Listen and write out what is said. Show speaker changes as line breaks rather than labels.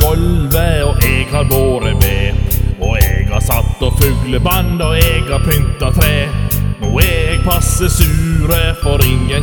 gulvet, og jeg har båret ved. Og jeg har satt og fugleband, og jeg har pynta tre. Nå er jeg passe sure, for ingen.